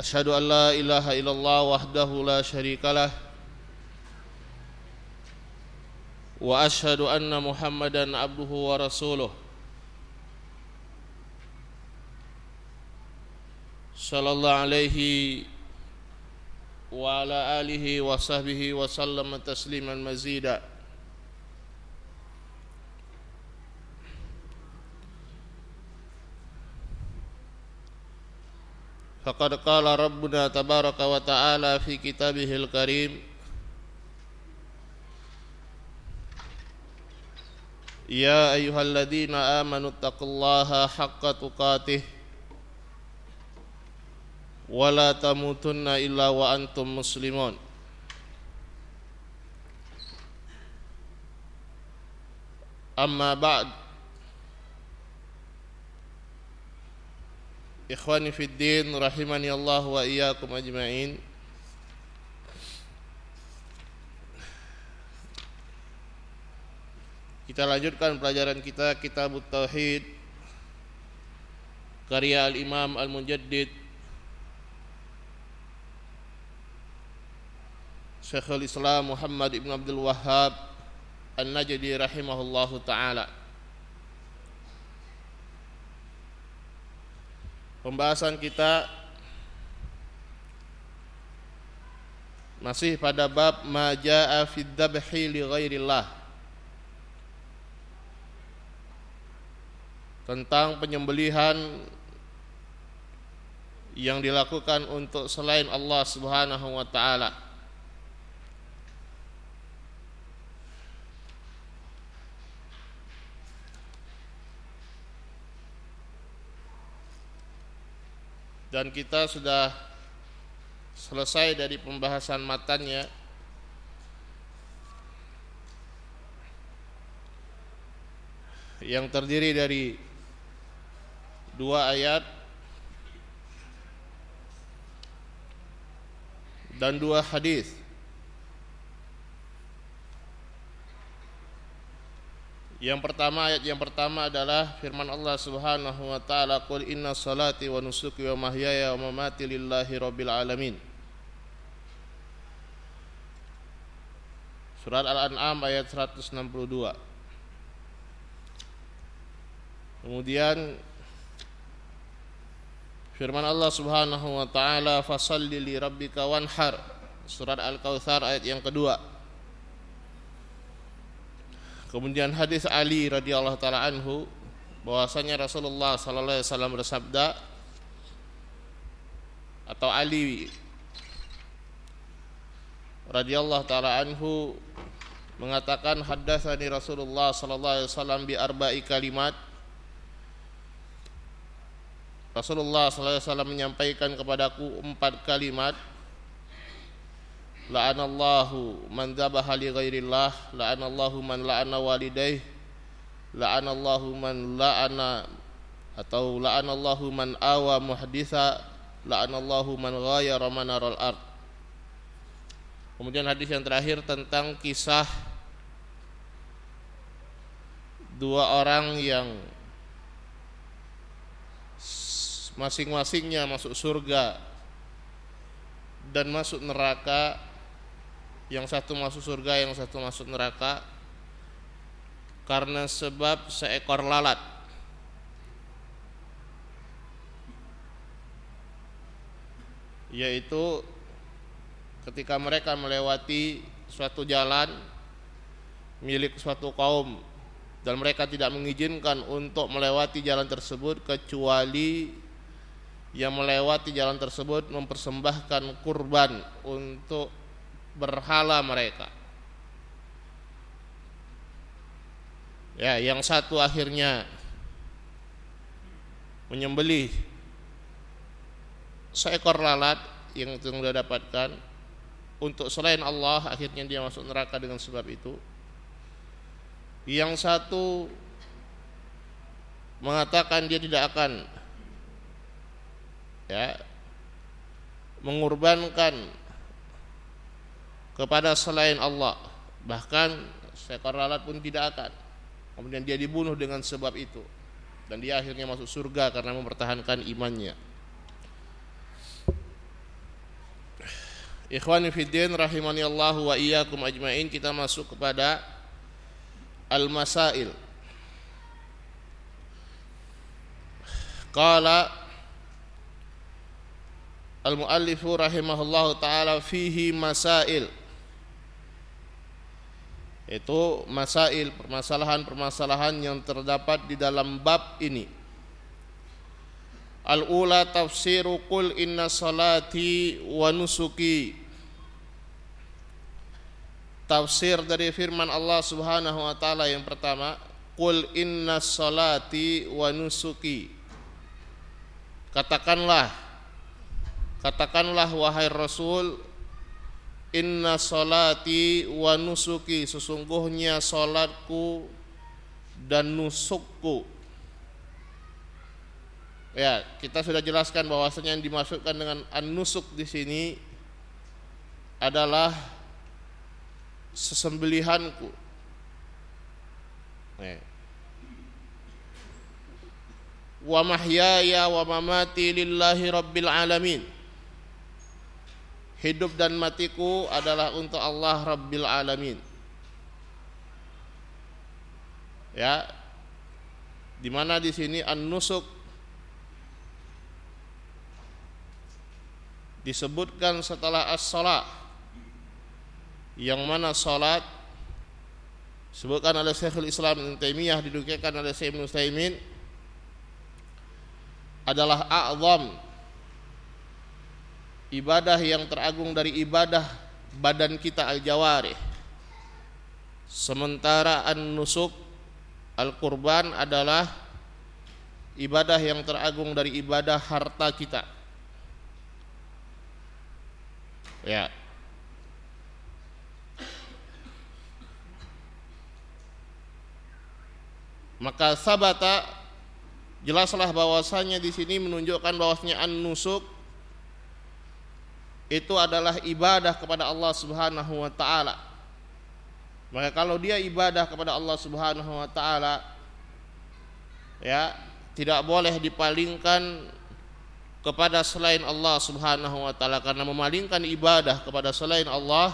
أشهد أن لا إله إلا الله وحده لا شريك له وأشهد أن محمدا عبده ورسوله. صلى الله عليه وعلى آله وصحبه وسلم تسليما مزيدا. فقد قال ربنا تبارك وتعالى في كتابه الكريم يا أيها الذين آمنوا اتقوا الله حق تقاته ولا تموتن إلا وأنتم مسلمون أما بعد Ikhwani fid din rahimani Allah wa iyyakum ajmain. Kita lanjutkan pelajaran kita Kitab Tauhid karya Al-Imam Al-Mujaddid Syekhul Islam Muhammad Ibn Abdul Wahhab An-Najdi rahimahullahu taala. Pembahasan kita masih pada bab majaa fid dabhi li ghairillah. Tentang penyembelihan yang dilakukan untuk selain Allah Subhanahu wa taala. Dan kita sudah selesai dari pembahasan matanya. Yang terdiri dari dua ayat dan dua hadis Yang pertama ayat yang pertama adalah firman Allah Subhanahu wa taala qul inna salati wa nusuki wa mahyaya wa mamati lillahi rabbil alamin. Surat Al-An'am ayat 162. Kemudian firman Allah Subhanahu wa taala fasalli li rabbika wanhar. Surat Al-Kautsar ayat yang kedua. Kemudian hadis Ali radhiyallahu taala anhu bahwasanya Rasulullah sallallahu alaihi wasallam bersabda atau Ali radhiyallahu taala anhu mengatakan haddatsani Rasulullah sallallahu alaihi wasallam bi arba'i kalimat. Rasulullah sallallahu alaihi wasallam menyampaikan kepadaku empat kalimat la'anallahu man dzabaha li ghairillah la'anallahu man la'ana walidayh la'anallahu man la'ana atau la'anallahu man awa muhditha la'anallahu man ghayara manaral ard. Kemudian hadis yang terakhir tentang kisah dua orang yang masing-masingnya masuk surga dan masuk neraka yang satu masuk surga yang satu masuk neraka. Karena sebab seekor lalat. Yaitu ketika mereka melewati suatu jalan milik suatu kaum dan mereka tidak mengizinkan untuk melewati jalan tersebut kecuali yang melewati jalan tersebut mempersembahkan kurban untuk berhala mereka. Ya, yang satu akhirnya menyembelih seekor lalat yang sudah dapatkan untuk selain Allah akhirnya dia masuk neraka dengan sebab itu. Yang satu mengatakan dia tidak akan ya mengorbankan kepada selain Allah bahkan seekor lalat pun tidak akan kemudian dia dibunuh dengan sebab itu dan dia akhirnya masuk surga karena mempertahankan imannya Ikhwani fiddin rahimani Allah wa iyyakum ajmain kita masuk kepada al-masail. Qala al-muallifu rahimahullahu taala fihi masail. Itu masail permasalahan-permasalahan yang terdapat di dalam bab ini. Al-ula tafsiru qul inna salati wa nusuki Tafsir dari firman Allah Subhanahu wa taala yang pertama Qul inna salati wa nusuki Katakanlah Katakanlah wahai Rasul Inna salati wa nusuki Sesungguhnya salatku dan nusukku Ya, kita sudah jelaskan bahwasanya yang dimasukkan dengan an-nusuk di sini adalah sesembelihanku. Ya. Wa mahyaya wa mamati lillahi rabbil alamin. Hidup dan matiku adalah untuk Allah Rabbil Alamin. Ya. Di mana di sini an-nusuk disebutkan setelah as-salat yang mana salat disebutkan oleh Syekhul Islam Ibnu Taimiyah didukirkan oleh Syekh Ibnu Taimin adalah a'zam ibadah yang teragung dari ibadah badan kita al-jawarih sementara an-nusuk al-qurban adalah ibadah yang teragung dari ibadah harta kita Ya. Maka sabata jelaslah bahwasanya di sini menunjukkan bahwasanya an-nusuk itu adalah ibadah kepada Allah Subhanahu wa taala. Maka kalau dia ibadah kepada Allah Subhanahu wa taala ya, tidak boleh dipalingkan kepada selain Allah Subhanahu wa taala karena memalingkan ibadah kepada selain Allah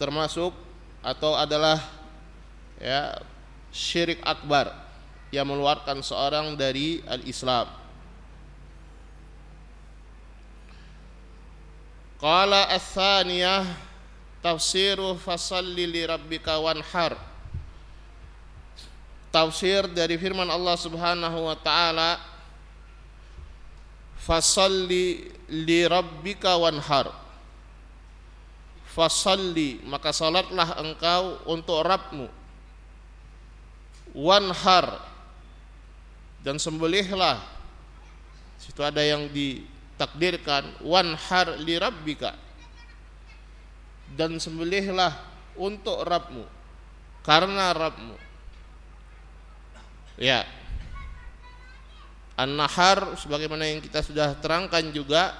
termasuk atau adalah ya syirik akbar yang mengeluarkan seorang dari al-Islam. Qala ats-tsaniyah tafsiru fasalli li rabbika wanhar. Tafsir dari firman Allah Subhanahu wa taala fasalli li rabbika wanhar. Fasalli maka salatlah engkau untuk Rabbmu. Wanhar dan sembelihlah. Situ ada yang ditakdirkan wanhar li rabbika dan sembelihlah untuk Rabbmu karena Rabbmu ya An-nahar sebagaimana yang kita sudah terangkan juga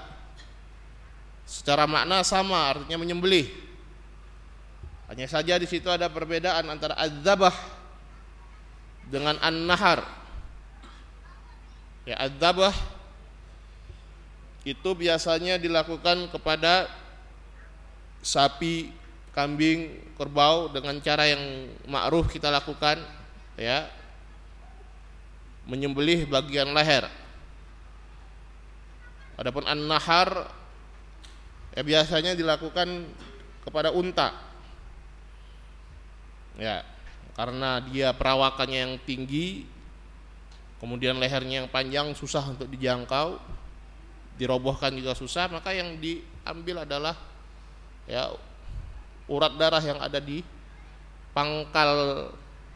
secara makna sama artinya menyembelih. Hanya saja di situ ada perbedaan antara adzabah dengan an-nahar. Ya adzabah itu biasanya dilakukan kepada sapi, kambing, kerbau dengan cara yang ma'ruf kita lakukan ya menyembelih bagian leher. Adapun an-nahar ya biasanya dilakukan kepada unta. Ya, karena dia perawakannya yang tinggi, kemudian lehernya yang panjang susah untuk dijangkau, dirobohkan juga susah, maka yang diambil adalah ya urat darah yang ada di pangkal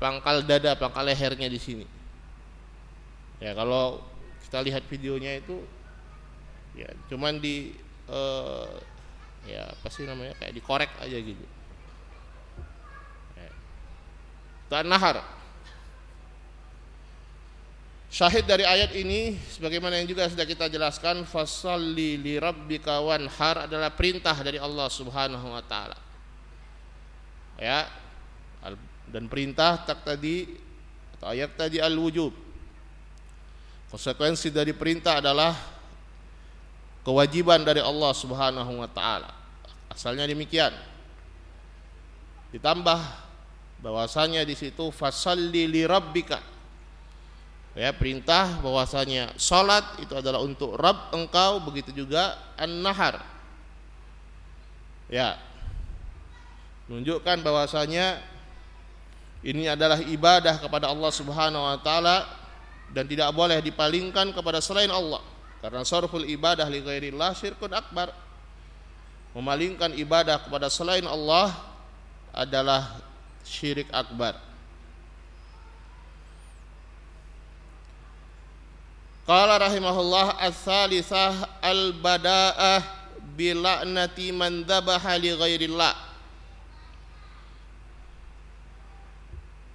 pangkal dada, pangkal lehernya di sini. Ya kalau kita lihat videonya itu ya cuman di uh, ya apa sih namanya kayak dikorek aja gitu. Ya. nahar Syahid dari ayat ini sebagaimana yang juga sudah kita jelaskan fasalli li rabbika wanhar adalah perintah dari Allah Subhanahu wa taala. Ya. Dan perintah tak tadi atau ayat tadi al-wujub Konsekuensi dari perintah adalah kewajiban dari Allah Subhanahu wa taala. Asalnya demikian. Ditambah bahwasanya di situ fasalli li rabbika. Ya, perintah bahwasanya salat itu adalah untuk Rabb engkau, begitu juga an-nahar. Ya. Menunjukkan bahwasanya ini adalah ibadah kepada Allah Subhanahu wa taala dan tidak boleh dipalingkan kepada selain Allah. Karena sarful ibadah li ghairillah syirkun akbar. Memalingkan ibadah kepada selain Allah adalah syirik akbar. Qala rahimahullah as-salisah al-bada'ah bila'nati man dhabaha li ghairillah.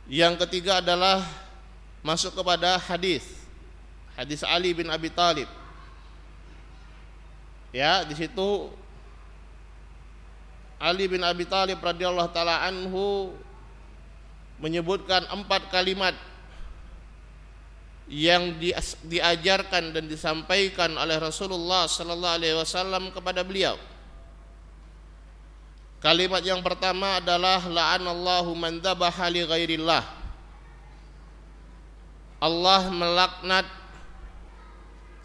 Yang ketiga adalah masuk kepada hadis. Hadis Ali bin Abi Thalib. Ya, di situ Ali bin Abi Thalib radhiyallahu taala anhu menyebutkan empat kalimat yang di, diajarkan dan disampaikan oleh Rasulullah sallallahu alaihi wasallam kepada beliau. Kalimat yang pertama adalah la'anallahu man dzabaha li ghairillah. Allah melaknat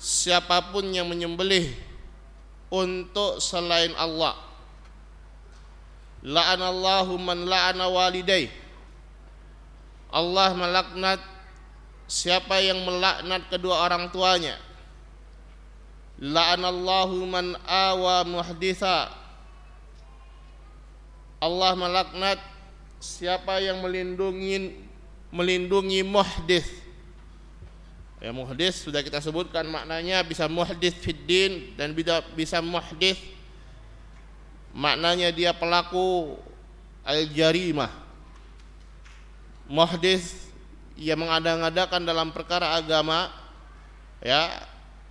siapa pun yang menyembelih untuk selain Allah. La'anallahu man la'ana walidayh. Allah melaknat siapa yang melaknat kedua orang tuanya? La'anallahu man awa muhditha. Allah melaknat siapa yang melindungi melindungi muhdith. Ya muhdith sudah kita sebutkan maknanya bisa muhdith fiddin dan bisa muhdith. Maknanya dia pelaku al-jarimah. Muhdith ia mengada-ngadakan dalam perkara agama ya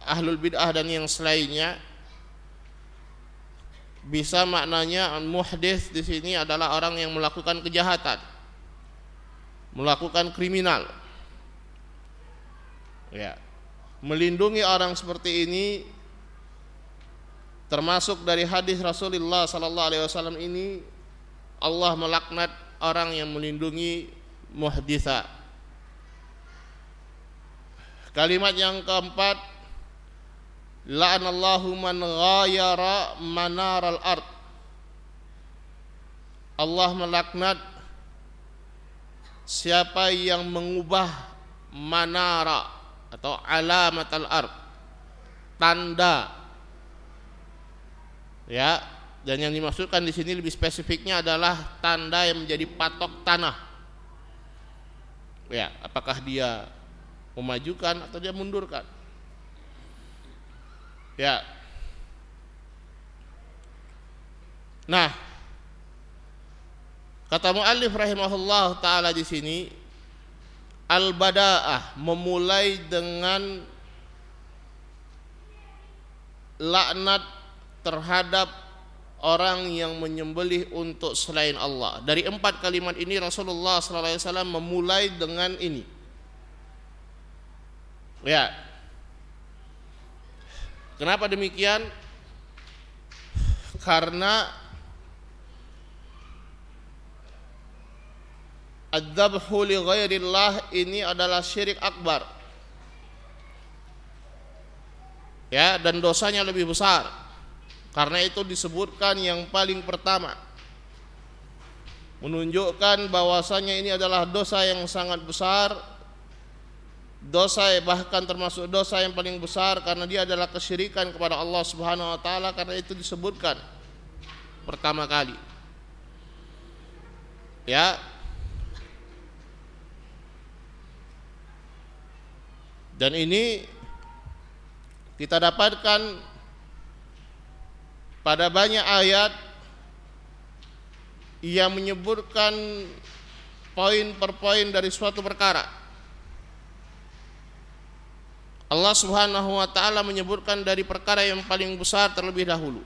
ahlul bid'ah dan yang selainnya. Bisa maknanya muhdis di sini adalah orang yang melakukan kejahatan melakukan kriminal. Ya melindungi orang seperti ini termasuk dari hadis Rasulullah sallallahu alaihi wasallam ini Allah melaknat orang yang melindungi muhdisa Kalimat yang keempat La'anallahu man ghayara manaral ard. Allah melaknat siapa yang mengubah manara atau alamat al-ard tanda ya dan yang dimaksudkan di sini lebih spesifiknya adalah tanda yang menjadi patok tanah. Ya apakah dia memajukan atau dia mundurkan ya nah kata muallif rahimahullah taala di sini al badaah memulai dengan laknat terhadap orang yang menyembelih untuk selain Allah. Dari empat kalimat ini Rasulullah SAW memulai dengan ini. Ya. Kenapa demikian? Karena Adzabhu li ghairillah ini adalah syirik akbar. Ya, dan dosanya lebih besar. Karena itu disebutkan yang paling pertama menunjukkan bahwasanya ini adalah dosa yang sangat besar dosa bahkan termasuk dosa yang paling besar karena dia adalah kesyirikan kepada Allah Subhanahu wa taala karena itu disebutkan pertama kali. Ya. Dan ini kita dapatkan pada banyak ayat yang menyebutkan poin per poin dari suatu perkara Allah Subhanahu wa taala menyebutkan dari perkara yang paling besar terlebih dahulu.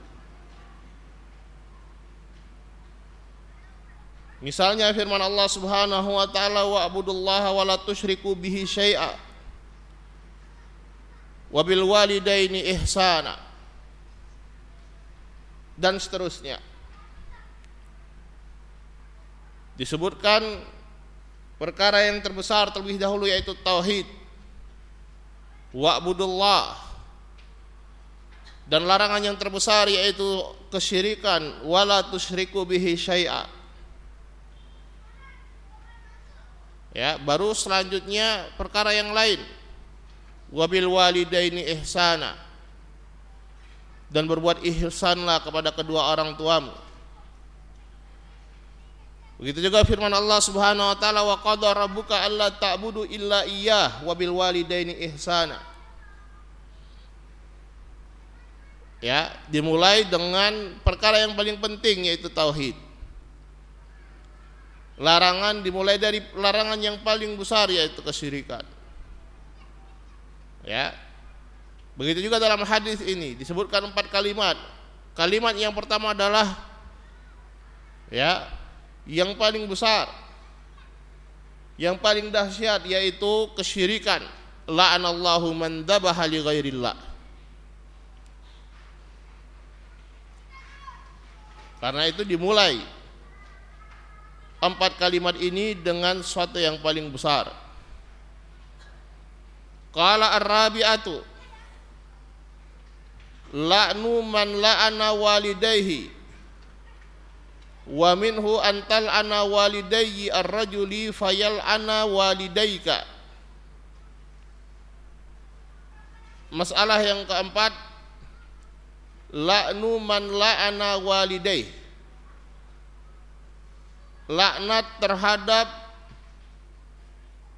Misalnya firman Allah Subhanahu wa taala wa abudullaha wa la bihi syai'a. Wa bil walidaini ihsana. Dan seterusnya. disebutkan perkara yang terbesar terlebih dahulu yaitu tauhid wa'budullah. Dan larangan yang terbesar yaitu kesyirikan wala tusyriku bihi syai'a. Ya baru selanjutnya perkara yang lain. Wabil walidaini ihsana. Dan berbuat ihsanlah kepada kedua orang tuamu begitu juga firman Allah Subhanahu wa taala wa qadara rabbuka alla ta'budu illa iyyah wabil walidaini ihsana. Ya dimulai dengan perkara yang paling penting yaitu tauhid. Larangan dimulai dari larangan yang paling besar yaitu kesyirikan. Ya. Begitu juga dalam hadis ini disebutkan empat kalimat. Kalimat yang pertama adalah ya yang paling besar yang paling dahsyat yaitu kesyirikan la'anallahu man dabaha li ghairillah Karena itu dimulai empat kalimat ini dengan suatu yang paling besar. Qala ar-rabi'atu la'nu man la'ana walidayhi wa minhu antal ana walidayhi ar-rajuli fayal ana walidayka. Masalah yang keempat la'nu man la'ana walidaih laknat terhadap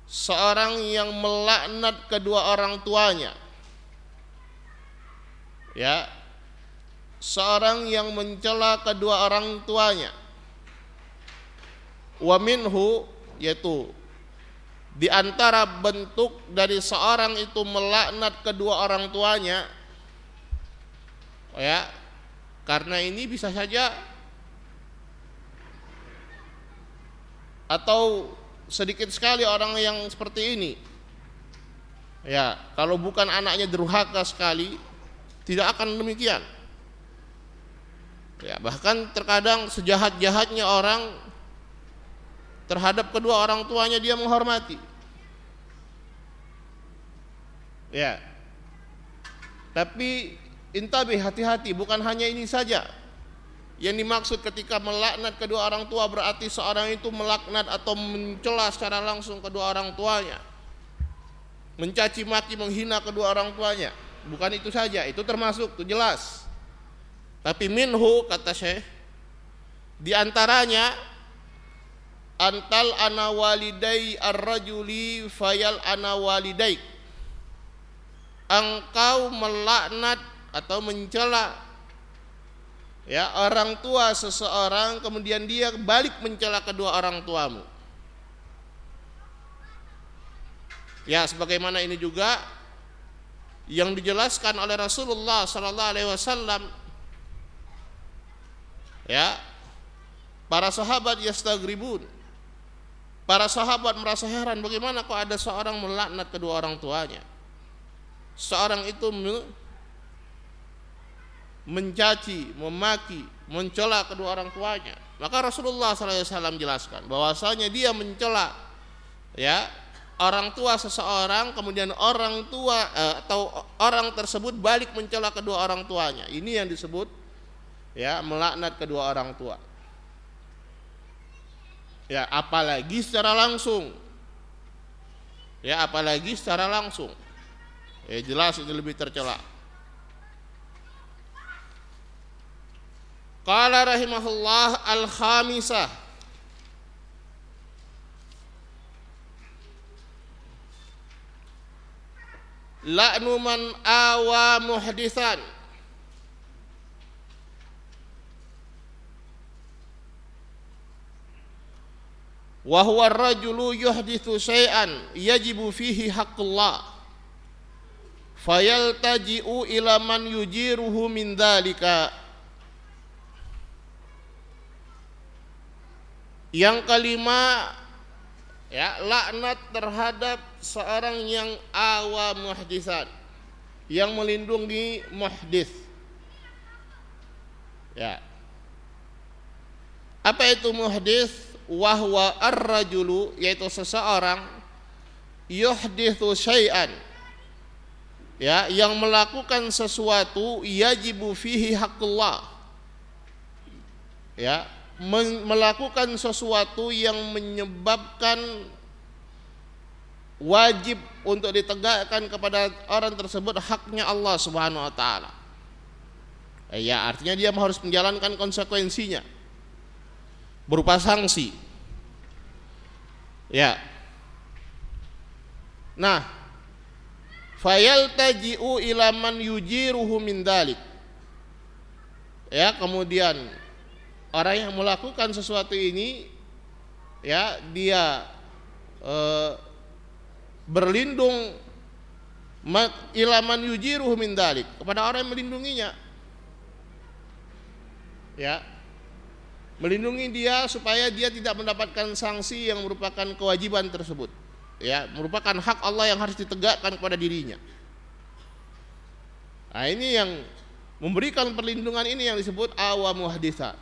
seorang yang melaknat kedua orang tuanya. Ya seorang yang mencela kedua orang tuanya. Wa minhu yaitu di antara bentuk dari seorang itu melaknat kedua orang tuanya ya karena ini bisa saja atau sedikit sekali orang yang seperti ini. Ya kalau bukan anaknya durhaka sekali tidak akan demikian ya bahkan terkadang sejahat-jahatnya orang terhadap kedua orang tuanya dia menghormati. Ya. Tapi Intabi hati-hati bukan hanya ini saja. Yang dimaksud ketika melaknat kedua orang tua berarti seorang itu melaknat atau mencela secara langsung kedua orang tuanya. Mencaci maki menghina kedua orang tuanya. Bukan itu saja itu termasuk itu jelas tapi minhu kata Syekh di antaranya antal ana walidai ar-rajuli fayal ana walidai. Engkau melaknat atau mencela ya orang tua seseorang kemudian dia balik mencela kedua orang tuamu. Ya sebagaimana ini juga yang dijelaskan oleh Rasulullah sallallahu alaihi wasallam ya para sahabat yastagribun para sahabat merasa heran bagaimana kok ada seorang melaknat kedua orang tuanya seorang itu mencaci, memaki, mencela kedua orang tuanya. Maka Rasulullah SAW jelaskan bahwasanya dia mencela ya orang tua seseorang kemudian orang tua eh, atau orang tersebut balik mencela kedua orang tuanya. Ini yang disebut ya melaknat kedua orang tua. Ya, apalagi secara langsung. Ya, apalagi secara langsung. Ya, jelas ini lebih tercela. Qala rahimahullah al-khamisah La'nu man awa muhdisan wa huwa ar-rajulu yuhdithu syai'an yajibu fihi haqqullah fayaltaji'u ila man yujiruhu min dhalika Yang kelima ya laknat terhadap seorang yang awa muhdisan yang melindungi muhdis. Ya. Apa itu muhdis? Wahwa ar-rajulu yaitu seseorang yuhdithu syai'an. Ya yang melakukan sesuatu yajibu fihi haqqullah. Ya melakukan sesuatu yang menyebabkan wajib untuk ditegakkan kepada orang tersebut haknya Allah Subhanahu wa taala. Ya, artinya dia harus menjalankan konsekuensinya berupa sanksi. Ya. Nah, fayal taji'u ila man yujiruhu min dalik. Ya, kemudian orang yang melakukan sesuatu ini ya dia e, berlindung ilaman yujiruhu min dalik kepada orang yang melindunginya ya melindungi dia supaya dia tidak mendapatkan sanksi yang merupakan kewajiban tersebut. Ya merupakan hak Allah yang harus ditegakkan kepada dirinya. Nah ini yang memberikan perlindungan ini yang disebut awam haditha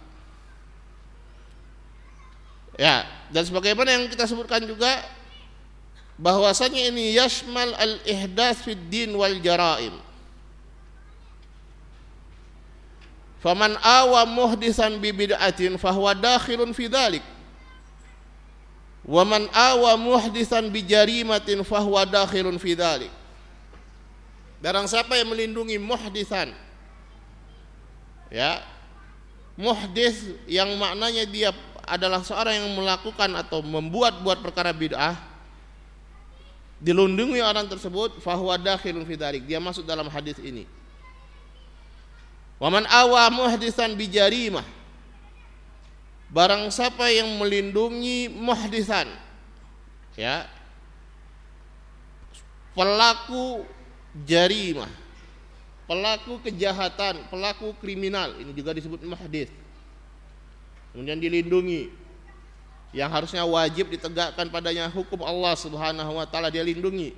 ya dan sebagaimana yang kita sebutkan juga bahwasanya ini yashmal al ihdath fid din wal jaraim Faman awa muhdisan bi bid'atin fahuwa dakhilun fi dzalik. Wa man awa muhdisan bi jarimatin fahuwa dakhilun fi dzalik. Barang siapa yang melindungi muhdisan ya muhdis yang maknanya dia adalah seorang yang melakukan atau membuat-buat perkara bid'ah dilindungi orang tersebut fahuwa dakhilun fi dzalik dia masuk dalam hadis ini Waman awa muhdisan bijarimah. Barang siapa yang melindungi muhdisan ya pelaku jarimah pelaku kejahatan pelaku kriminal ini juga disebut muhdis. Kemudian dilindungi. Yang harusnya wajib ditegakkan padanya hukum Allah Subhanahu wa taala dia lindungi.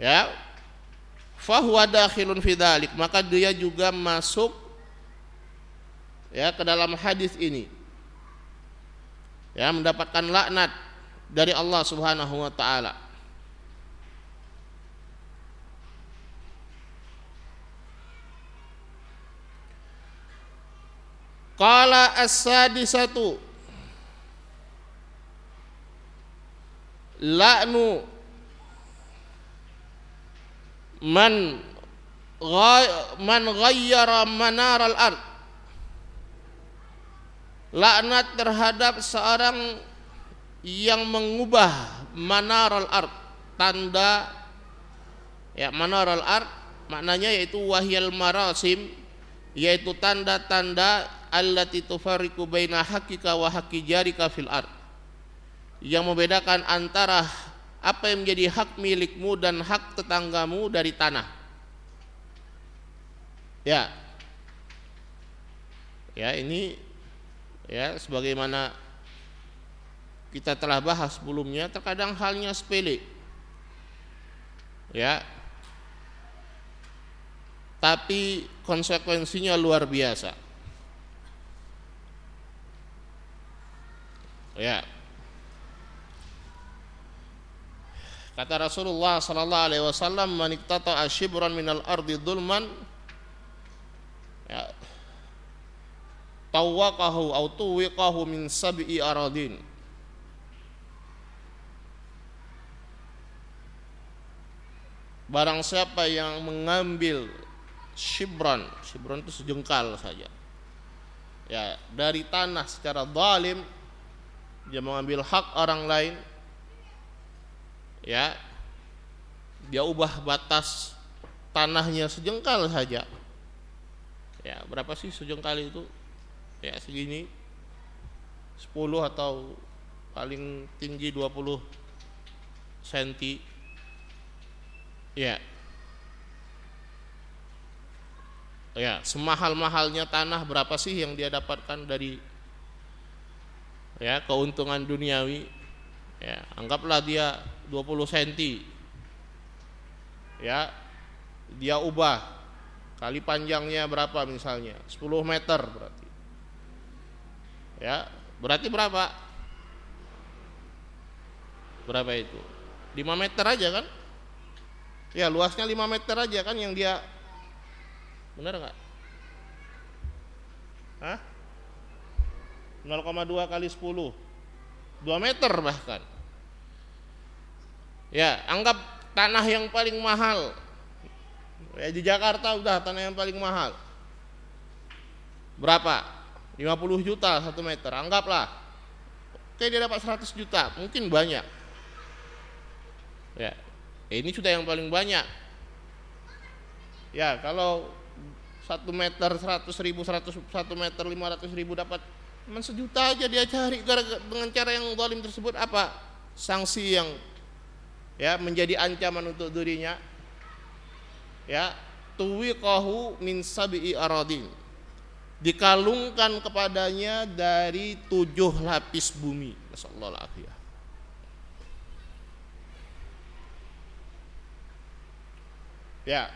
Ya fahuwa dakhilun fi dhalik. Maka dia juga masuk ya ke dalam hadis ini. Ya mendapatkan laknat dari Allah Subhanahu wa taala. Qala as-sadisatu la'nu man man ghayyara manar al-ard laknat terhadap seorang yang mengubah manar al-ard tanda ya manar al-ard maknanya yaitu wahyal marasim yaitu tanda-tanda allati tufariqu baina haqqika wa haqqi jarika fil ard. Yang membedakan antara apa yang menjadi hak milikmu dan hak tetanggamu dari tanah. Ya. Ya, ini ya sebagaimana kita telah bahas sebelumnya terkadang halnya sepele. Ya. Tapi konsekuensinya luar biasa. Ya, Kata Rasulullah sallallahu alaihi wasallam, "Man iktata'a shibran minal ardi dhulman ya tawaqahu aw tuwiqahu min sab'i aradin." Barang siapa yang mengambil shibran, shibran itu sejengkal saja. Ya, dari tanah secara zalim dia mengambil hak orang lain ya. Dia ubah batas tanahnya sejengkal saja. Ya berapa sih sejengkal itu? Ya segini. 10 atau paling tinggi 20 cm ya. Ya semahal-mahalnya tanah berapa sih yang dia dapatkan dari ya keuntungan duniawi? Ya anggaplah dia 20 cm ya dia ubah. Kali panjangnya berapa misalnya? 10 meter berarti. Ya berarti berapa? Berapa itu? 5 meter aja kan? Ya luasnya 5 meter aja kan yang dia benar nggak? Hah? 0,2 kali 10 2 meter bahkan ya anggap tanah yang paling mahal. Ya di Jakarta udah tanah yang paling mahal. Berapa? 50 juta satu meter anggaplah. Oke dia dapat 100 juta mungkin banyak. Ya ini sudah yang paling banyak. Ya kalau satu meter seratus ribu seratus satu meter lima ratus ribu dapat cuma sejuta aja dia cari dengan cara yang zalim tersebut apa? Sanksi yang ya menjadi ancaman untuk dirinya. Ya tuwiqahu min sab'i aradin. Dikalungkan kepadanya dari tujuh lapis bumi. Alaihi ya.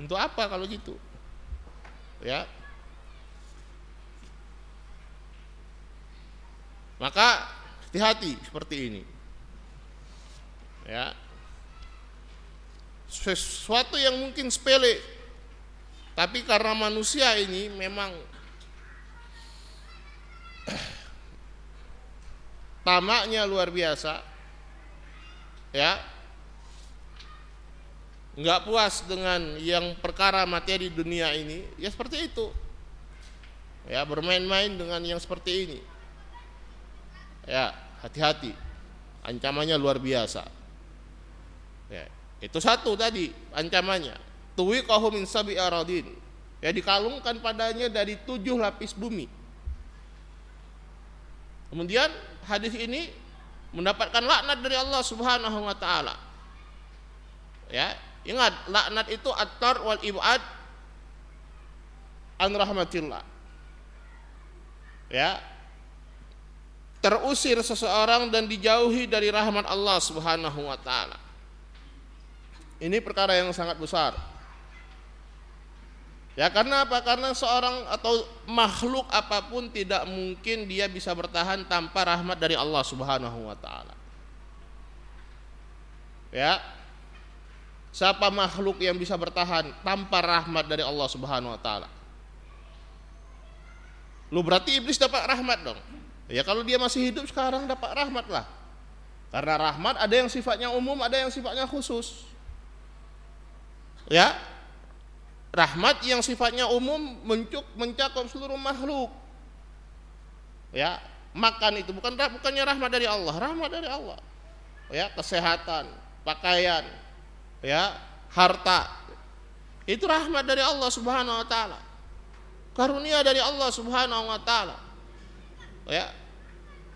Untuk apa kalau gitu? Ya. Maka hati-hati seperti ini ya. Sesuatu yang mungkin sepele tapi karena manusia ini memang tamaknya luar biasa ya. Nggak puas dengan yang perkara materi dunia ini ya seperti itu. Ya bermain-main dengan yang seperti ini. Ya hati-hati. Ancamannya luar biasa Ya, itu satu tadi ancamannya. Tuwi min sabi aradin. Ya dikalungkan padanya dari tujuh lapis bumi. Kemudian hadis ini mendapatkan laknat dari Allah Subhanahu wa taala. Ya, ingat laknat itu at-tar wal ibad an rahmatillah. Ya. Terusir seseorang dan dijauhi dari rahmat Allah Subhanahu wa taala. Ini perkara yang sangat besar. Ya karena apa? Karena seorang atau makhluk apa pun tidak mungkin dia bisa bertahan tanpa rahmat dari Allah Subhanahu wa taala. Ya. Siapa makhluk yang bisa bertahan tanpa rahmat dari Allah Subhanahu wa taala? Lu berarti iblis dapat rahmat dong. Ya kalau dia masih hidup sekarang dapat rahmat lah. Karena rahmat ada yang sifatnya umum, ada yang sifatnya khusus ya. Rahmat yang sifatnya umum mencuk mencakup seluruh makhluk. Ya. Makan itu bukan bukannya rahmat dari Allah. Rahmat dari Allah. Ya kesehatan pakaian ya harta. Itu rahmat dari Allah Subhanahu wa taala. Karunia dari Allah Subhanahu wa taala. Ya.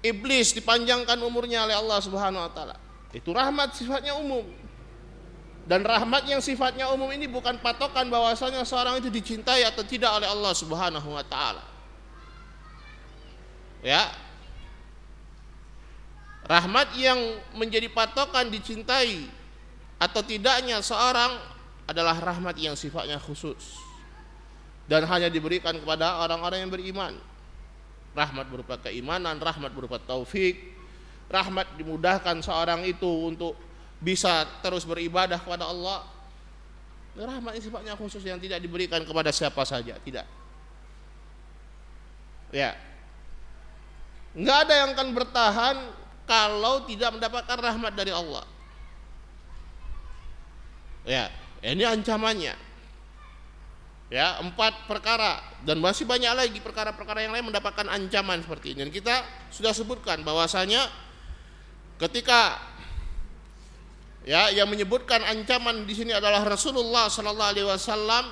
Iblis dipanjangkan umurnya oleh Allah Subhanahu wa taala. Itu rahmat sifatnya umum dan rahmat yang sifatnya umum ini bukan patokan bahwasanya seorang itu dicintai atau tidak oleh Allah Subhanahu wa taala. Ya. Rahmat yang menjadi patokan dicintai atau tidaknya seorang adalah rahmat yang sifatnya khusus dan hanya diberikan kepada orang-orang yang beriman. Rahmat berupa keimanan, rahmat berupa taufik, rahmat dimudahkan seorang itu untuk bisa terus beribadah kepada Allah. Rahmat ini sifatnya khusus yang tidak diberikan kepada siapa saja tidak. Ya. Nggak ada yang akan bertahan kalau tidak mendapatkan rahmat dari Allah. Ya ini ancamannya. Ya empat perkara dan masih banyak lagi perkara-perkara yang lain mendapatkan ancaman seperti ini. Dan kita sudah sebutkan bahwasanya ketika ya yang menyebutkan ancaman di sini adalah Rasulullah sallallahu alaihi wasallam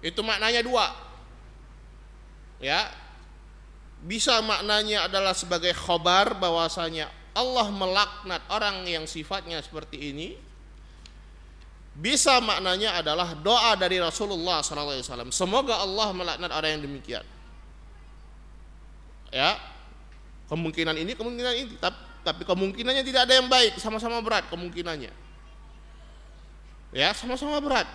itu maknanya dua ya bisa maknanya adalah sebagai khobar bahwasanya Allah melaknat orang yang sifatnya seperti ini bisa maknanya adalah doa dari Rasulullah SAW. Semoga Allah melaknat orang yang demikian. Ya, kemungkinan ini, kemungkinan ini. Tapi tapi kemungkinannya tidak ada yang baik, sama-sama berat kemungkinannya. Ya, sama-sama berat.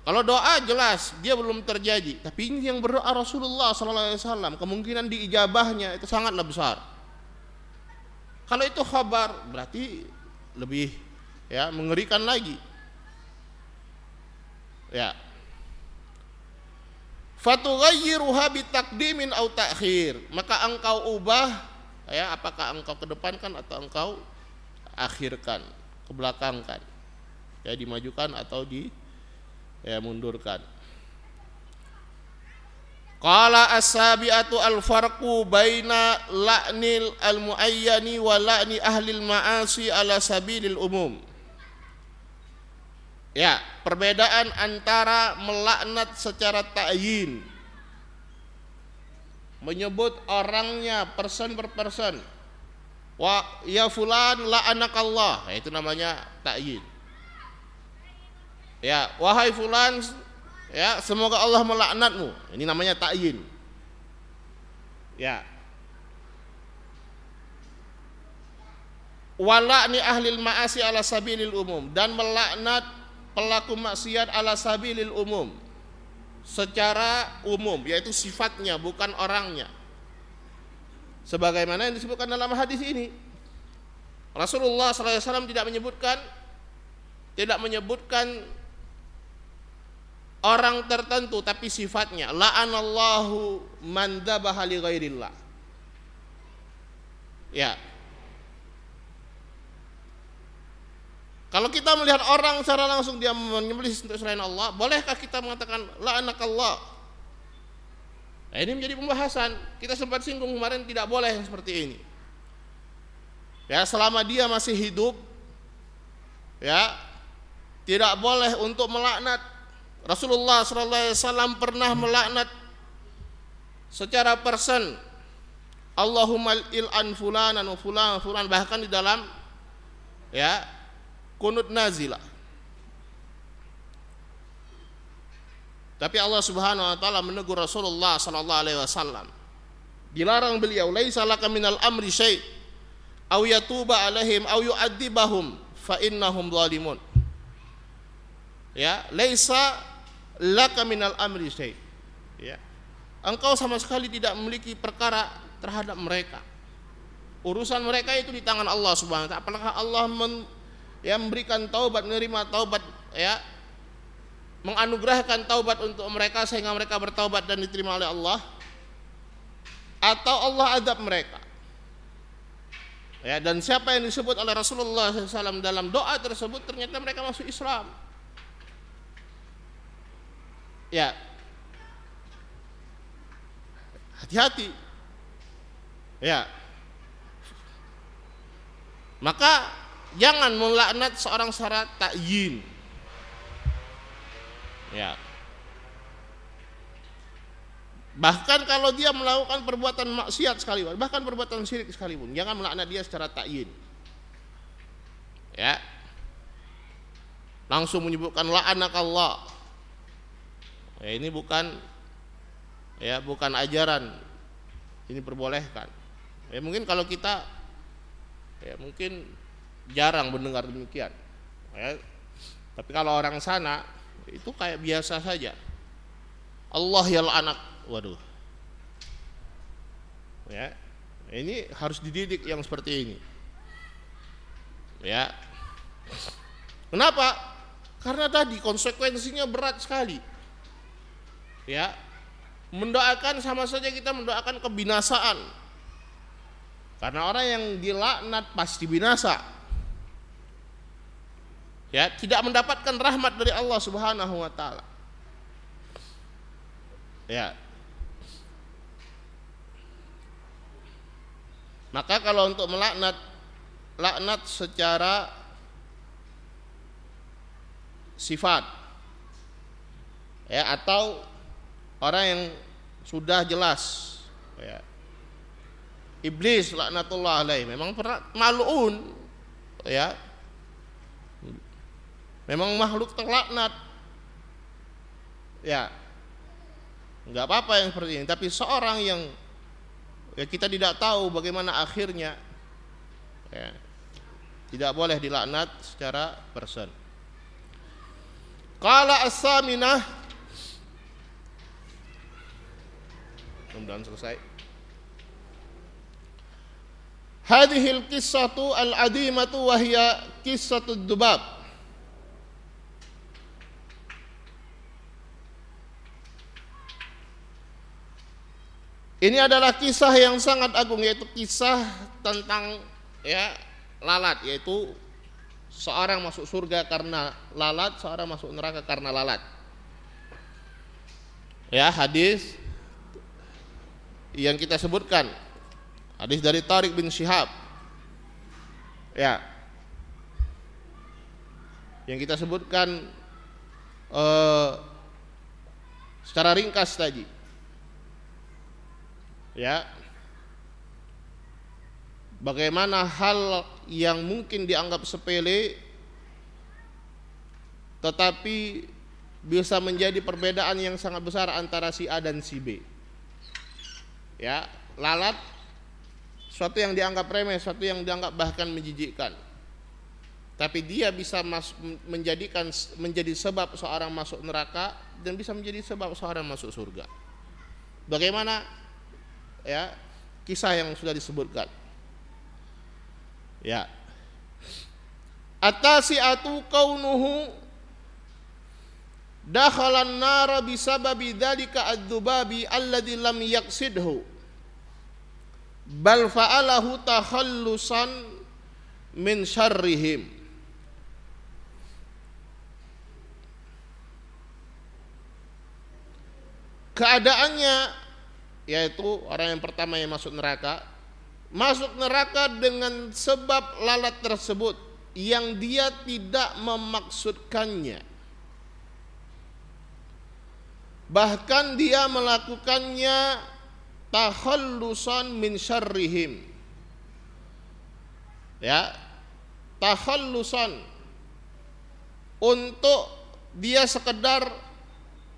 kalau doa jelas dia belum terjadi, tapi ini yang berdoa Rasulullah sallallahu alaihi wasallam, kemungkinan diijabahnya itu sangatlah besar. Kalau itu khabar berarti lebih ya mengerikan lagi. Ya. Fatughayyiruha bitakdimin au ta'khir. Maka engkau ubah ya apakah engkau kedepankan atau engkau akhirkan, kebelakangkan. Ya dimajukan atau di ya mundurkan Qala as-sabi'atu al-farqu baina la'nil al-muayyani wa la'ni ahli al-ma'asi ala sabilil umum. Ya, perbedaan antara melaknat secara ta'yin menyebut orangnya person per person. Wa ya fulan la'anakallah, itu namanya ta'yin. Ya, wahai fulan, ya semoga Allah melaknatmu. Ini namanya ta'yin. Ya. Walakni ahlil ma'asi ala sabilil umum dan melaknat pelaku maksiat ala sabilil umum secara umum yaitu sifatnya bukan orangnya sebagaimana yang disebutkan dalam hadis ini Rasulullah SAW tidak menyebutkan tidak menyebutkan orang tertentu tapi sifatnya la'anallahu man dzabaha li ghairillah. Ya. Kalau kita melihat orang secara langsung dia menyembelih untuk selain Allah, bolehkah kita mengatakan la'anakallah? Nah, ini menjadi pembahasan. Kita sempat singgung kemarin tidak boleh yang seperti ini. Ya, selama dia masih hidup ya, tidak boleh untuk melaknat Rasulullah SAW pernah melaknat secara person Allahumma il'an fulanan wa fulan fulan bahkan di dalam ya kunut nazilah tapi Allah Subhanahu wa taala menegur Rasulullah sallallahu alaihi wasallam dilarang beliau laisa laka minal amri syai' aw yatuba alaihim aw yu'adzibahum fa innahum zalimun ya laisa laka minal amri syai. Ya. Engkau sama sekali tidak memiliki perkara terhadap mereka. Urusan mereka itu di tangan Allah Subhanahu wa taala. Apakah Allah men, ya memberikan taubat, menerima taubat ya menganugerahkan taubat untuk mereka sehingga mereka bertaubat dan diterima oleh Allah atau Allah adab mereka ya dan siapa yang disebut oleh Rasulullah SAW dalam doa tersebut ternyata mereka masuk Islam Ya. Hati-hati. Ya. Maka jangan melaknat seorang syarat takyin. Ya. Bahkan kalau dia melakukan perbuatan maksiat sekalipun, bahkan perbuatan syirik sekalipun, jangan melaknat dia secara takyin. Ya. Langsung menyebutkan la'anak Allah ya ini bukan ya bukan ajaran ini perbolehkan ya mungkin kalau kita ya mungkin jarang mendengar demikian. Ya. Tapi kalau orang sana itu kayak biasa saja. Allah ya anak. Waduh. Ya. Ini harus dididik yang seperti ini. Ya. Kenapa? Karena tadi konsekuensinya berat sekali. Ya. Mendoakan sama saja kita mendoakan kebinasaan. Karena orang yang dilaknat pasti binasa ya tidak mendapatkan rahmat dari Allah Subhanahu wa taala. Ya. Maka kalau untuk melaknat laknat secara sifat ya atau orang yang sudah jelas ya. iblis laknatullah alaih memang pernah malun ya memang makhluk terlaknat ya nggak apa-apa yang seperti ini tapi seorang yang ya kita tidak tahu bagaimana akhirnya ya, tidak boleh dilaknat secara person Qala as-saminah Mudah-mudahan selesai. Hadhil qissatu al-adimatu wa hiya qissatu dubab. Ini adalah kisah yang sangat agung yaitu kisah tentang ya lalat yaitu seorang masuk surga karena lalat, seorang masuk neraka karena lalat. Ya, hadis yang kita sebutkan. Hadis dari Tariq bin Syihab ya. Yang kita sebutkan uh, secara ringkas tadi ya. Bagaimana hal yang mungkin dianggap sepele tetapi bisa menjadi perbedaan yang sangat besar antara si A dan si B. Ya lalat suatu yang dianggap remeh suatu yang dianggap bahkan menjijikkan. Tapi dia bisa mas, menjadikan menjadi sebab seorang masuk neraka dan bisa menjadi sebab seorang masuk surga. Bagaimana ya kisah yang sudah disebutkan. Ya. Atasiatu kaunuhu dakhalan nara bisababi dzalika adzubabi alladzi lam yaqsidhu. Bal fa'alahu takhallusan min syarrihim. Keadaannya yaitu orang yang pertama yang masuk neraka masuk neraka dengan sebab lalat tersebut yang dia tidak memaksudkannya. Bahkan dia melakukannya takhallusan min syarrihim. Ya takhallusan untuk dia sekedar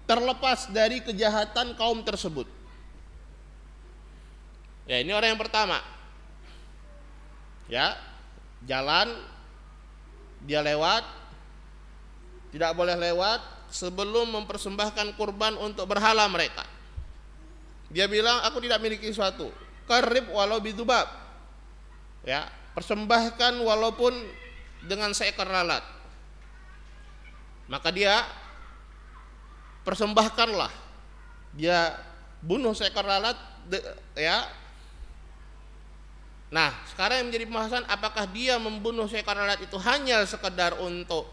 terlepas dari kejahatan kaum tersebut ya ini orang yang pertama ya jalan dia lewat tidak boleh lewat sebelum mempersembahkan kurban untuk berhala mereka. Dia bilang, aku tidak miliki sesuatu. Karib walau bidubab. Ya, persembahkan walaupun dengan seekor lalat. Maka dia persembahkanlah. Dia bunuh seekor lalat ya. Nah, sekarang yang menjadi pembahasan apakah dia membunuh seekor lalat itu hanya sekedar untuk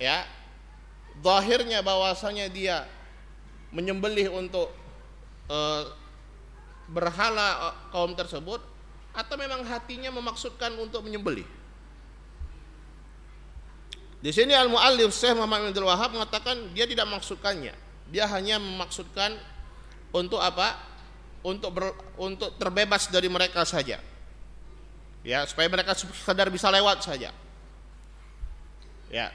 ya zahirnya bahwasanya dia menyembelih untuk uh, berhala uh, kaum tersebut atau memang hatinya memaksudkan untuk menyembelih. Di sini Al-Muallif Syekh Muhammad bin Wahab mengatakan dia tidak maksudkannya. Dia hanya memaksudkan untuk apa? Untuk ber, untuk terbebas dari mereka saja. Ya, supaya mereka sadar bisa lewat saja. Ya,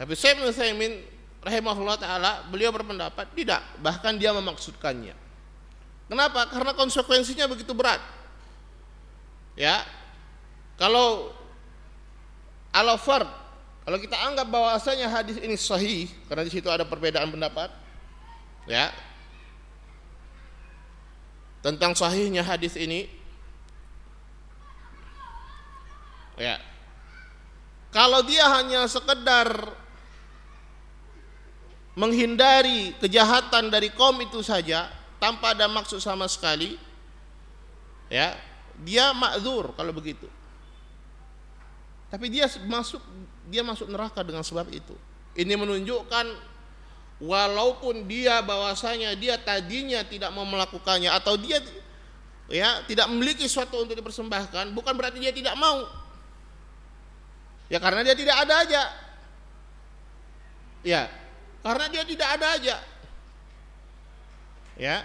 tapi Syekh Utsaimin rahimahullah taala beliau berpendapat tidak, bahkan dia memaksudkannya. Kenapa? Karena konsekuensinya begitu berat. Ya. Kalau al kalau kita anggap bahwasanya hadis ini sahih karena di situ ada perbedaan pendapat ya tentang sahihnya hadis ini. Ya. Kalau dia hanya sekedar menghindari kejahatan dari kaum itu saja tanpa ada maksud sama sekali ya dia makzur kalau begitu. Tapi dia masuk dia masuk neraka dengan sebab itu. Ini menunjukkan walaupun dia bahwasanya dia tadinya tidak mau melakukannya atau dia ya tidak memiliki sesuatu untuk dipersembahkan bukan berarti dia tidak mau ya karena dia tidak ada aja ya karena dia tidak ada aja. Ya.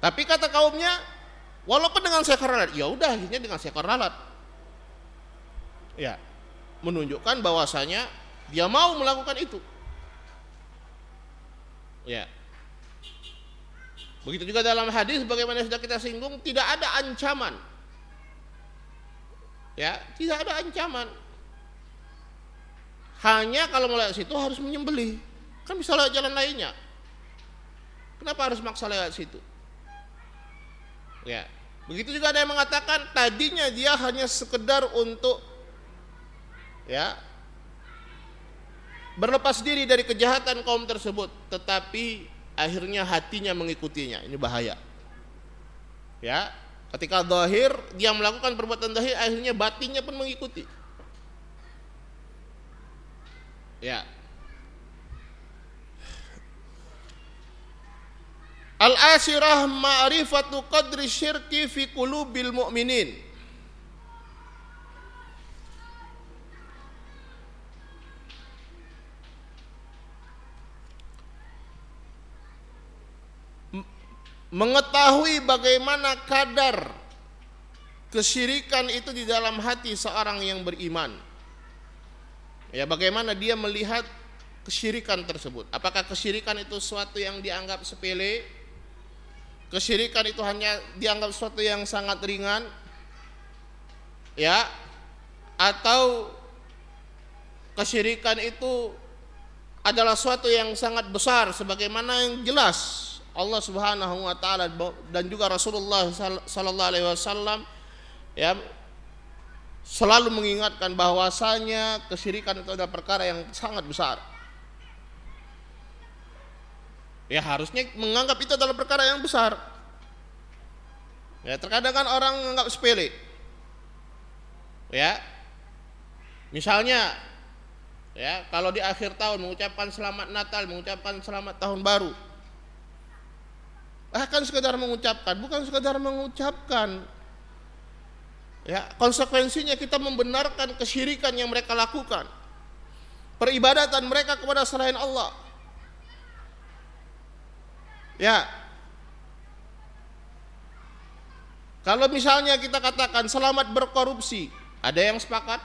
Tapi kata kaumnya, walaupun dengan seekor lalat, ya udah akhirnya dengan seekor lalat. Ya. Menunjukkan bahwasanya dia mau melakukan itu. Ya. Begitu juga dalam hadis bagaimana sudah kita singgung tidak ada ancaman. Ya, tidak ada ancaman hanya kalau melihat situ harus menyembelih. Kan bisa lewat jalan lainnya. Kenapa harus maksa lewat situ? Ya. Begitu juga ada yang mengatakan tadinya dia hanya sekedar untuk ya berlepas diri dari kejahatan kaum tersebut, tetapi akhirnya hatinya mengikutinya. Ini bahaya. Ya, ketika zahir dia melakukan perbuatan zahir akhirnya batinnya pun mengikuti. Ya. Al-asirah ma'rifatu qadri syirki fi qulubil mu'minin. Mengetahui bagaimana kadar kesyirikan itu di dalam hati seorang yang beriman. Ya, bagaimana dia melihat kesyirikan tersebut? Apakah kesyirikan itu sesuatu yang dianggap sepele? Kesyirikan itu hanya dianggap sesuatu yang sangat ringan? Ya, atau kesyirikan itu adalah sesuatu yang sangat besar sebagaimana yang jelas Allah Subhanahu wa taala dan juga Rasulullah sallallahu alaihi wasallam ya selalu mengingatkan bahwasanya kesyirikan itu adalah perkara yang sangat besar. Ya harusnya menganggap itu adalah perkara yang besar. Ya terkadang kan orang menganggap sepele. Ya. Misalnya ya kalau di akhir tahun mengucapkan selamat Natal, mengucapkan selamat tahun baru. Bahkan sekedar mengucapkan, bukan sekedar mengucapkan, Ya, konsekuensinya kita membenarkan kesyirikan yang mereka lakukan. Peribadatan mereka kepada selain Allah. Ya. Kalau misalnya kita katakan selamat berkorupsi, ada yang sepakat?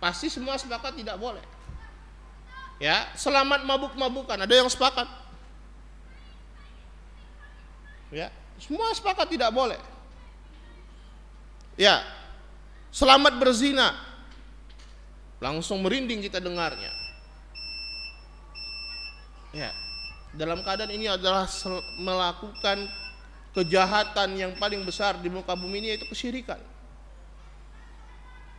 Pasti semua sepakat tidak boleh. Ya, selamat mabuk-mabukan, ada yang sepakat? Ya, semua sepakat tidak boleh. Ya, selamat berzina. Langsung merinding kita dengarnya. Ya, dalam keadaan ini adalah melakukan kejahatan yang paling besar di muka bumi ini yaitu kesyirikan.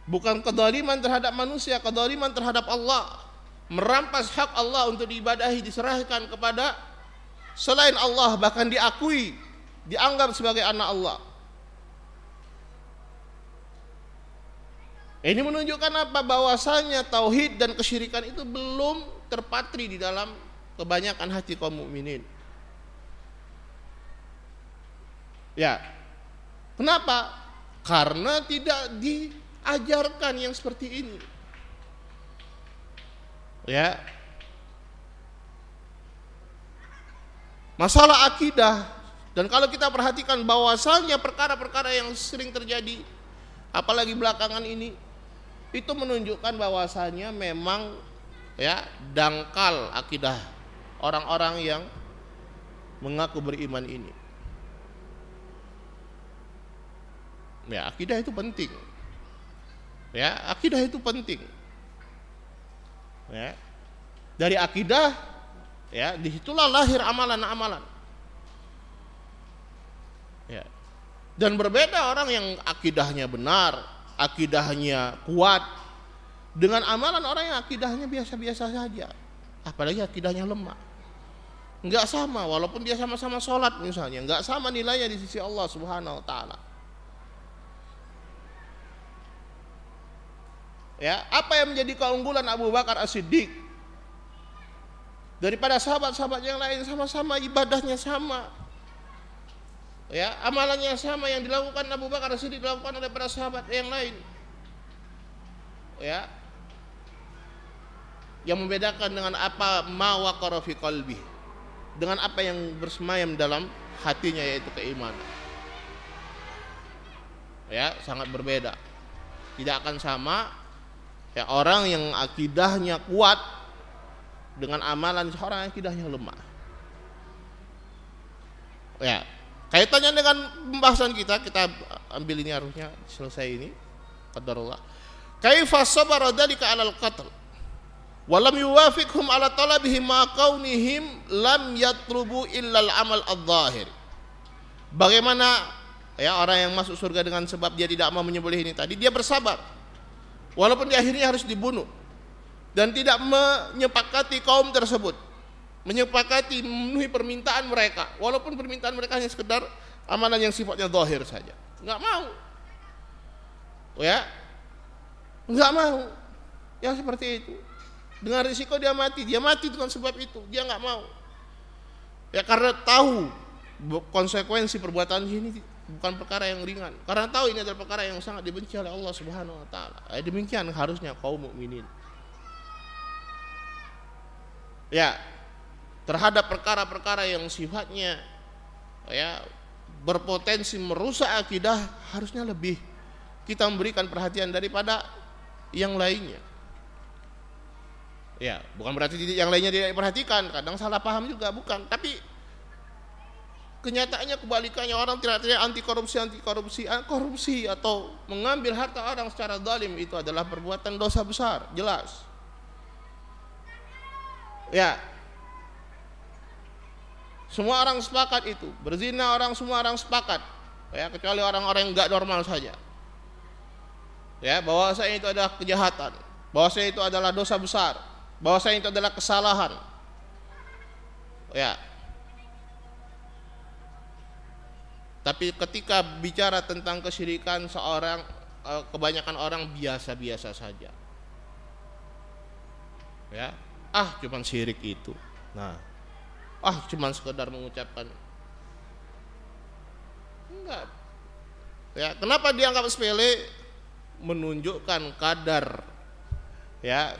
Bukan kedaliman terhadap manusia, kedaliman terhadap Allah. Merampas hak Allah untuk diibadahi diserahkan kepada selain Allah bahkan diakui, dianggap sebagai anak Allah. Ini menunjukkan apa? Bahwasanya tauhid dan kesyirikan itu belum terpatri di dalam kebanyakan hati kaum mukminin. Ya. Kenapa? Karena tidak diajarkan yang seperti ini. Ya. Masalah akidah dan kalau kita perhatikan bahwasanya perkara-perkara yang sering terjadi apalagi belakangan ini itu menunjukkan bahwasanya memang ya dangkal akidah orang-orang yang mengaku beriman ini. Ya, akidah itu penting. Ya, akidah itu penting. Ya. Dari akidah ya, di situlah lahir amalan-amalan. Ya. Dan berbeda orang yang akidahnya benar, akidahnya kuat dengan amalan orang yang akidahnya biasa-biasa saja apalagi akidahnya lemah nggak sama walaupun dia sama-sama sholat misalnya nggak sama nilainya di sisi Allah subhanahu wa ta'ala ya apa yang menjadi keunggulan Abu Bakar As-Siddiq daripada sahabat-sahabat yang lain sama-sama ibadahnya sama. Ya amalannya sama yang dilakukan Abu Bakar Siddiq dilakukan oleh para sahabat yang lain. Ya. Yang membedakan dengan apa ma waqara fi qalbi. Dengan apa yang bersemayam dalam hatinya yaitu keimanan. Ya sangat berbeda. Tidak akan sama. Ya orang yang akidahnya kuat dengan amalan seorang yang akidahnya lemah. Ya Kaitannya dengan pembahasan kita, kita ambil ini harusnya selesai ini. Qadarullah. kaifa sabara dalika alal qatl? Walam yuwafiqhum ala talabihim ma kaunihim lam yatlubu illa al-amal adh-dhahir bagaimana ya orang yang masuk surga dengan sebab dia tidak mau menyembelih ini tadi dia bersabar. Walaupun di akhirnya harus dibunuh dan tidak menyepakati kaum tersebut. Menyepakati memenuhi permintaan mereka. Walaupun permintaan mereka hanya sekedar amalan yang sifatnya zahir saja. Nggak mau. Ya? Nggak mau. Yang seperti itu. Dengan risiko dia mati. Dia mati dengan sebab itu. Dia nggak mau. Ya karena tahu konsekuensi perbuatan ini bukan perkara yang ringan. Karena tahu ini adalah perkara yang sangat dibenci oleh Allah Subhanahu wa taala. Eh, demikian harusnya kaum mukminin ya terhadap perkara-perkara yang sifatnya ya berpotensi merusak akidah harusnya lebih kita memberikan perhatian daripada yang lainnya Ya, bukan berarti yang lainnya tidak diperhatikan, kadang salah paham juga, bukan. Tapi kenyataannya kebalikannya orang tidak tidak anti korupsi anti korupsi ah, korupsi atau mengambil harta orang secara zalim itu adalah perbuatan dosa besar jelas ya semua orang sepakat itu berzina orang semua orang sepakat ya kecuali orang-orang yang nggak normal saja ya bahwa saya itu adalah kejahatan bahwa saya itu adalah dosa besar bahwasanya itu adalah kesalahan. Ya. Tapi ketika bicara tentang kesyirikan seorang eh, kebanyakan orang biasa-biasa saja. Ya. Ah, cuman syirik itu. Nah. Ah, cuman sekedar mengucapkan enggak. Ya, kenapa dianggap sepele? Menunjukkan kadar ya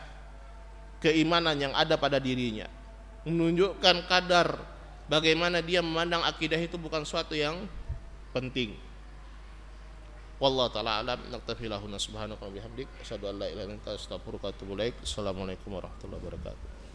keimanan yang ada pada dirinya menunjukkan kadar bagaimana dia memandang akidah itu bukan suatu yang penting wallahu taala alam. Naktafi lahu subhanaka wa bihamdik. Asyhadu an la ilaha illa anta astaghfiruka wa atubu ilaik. Assalamualaikum warahmatullahi wabarakatuh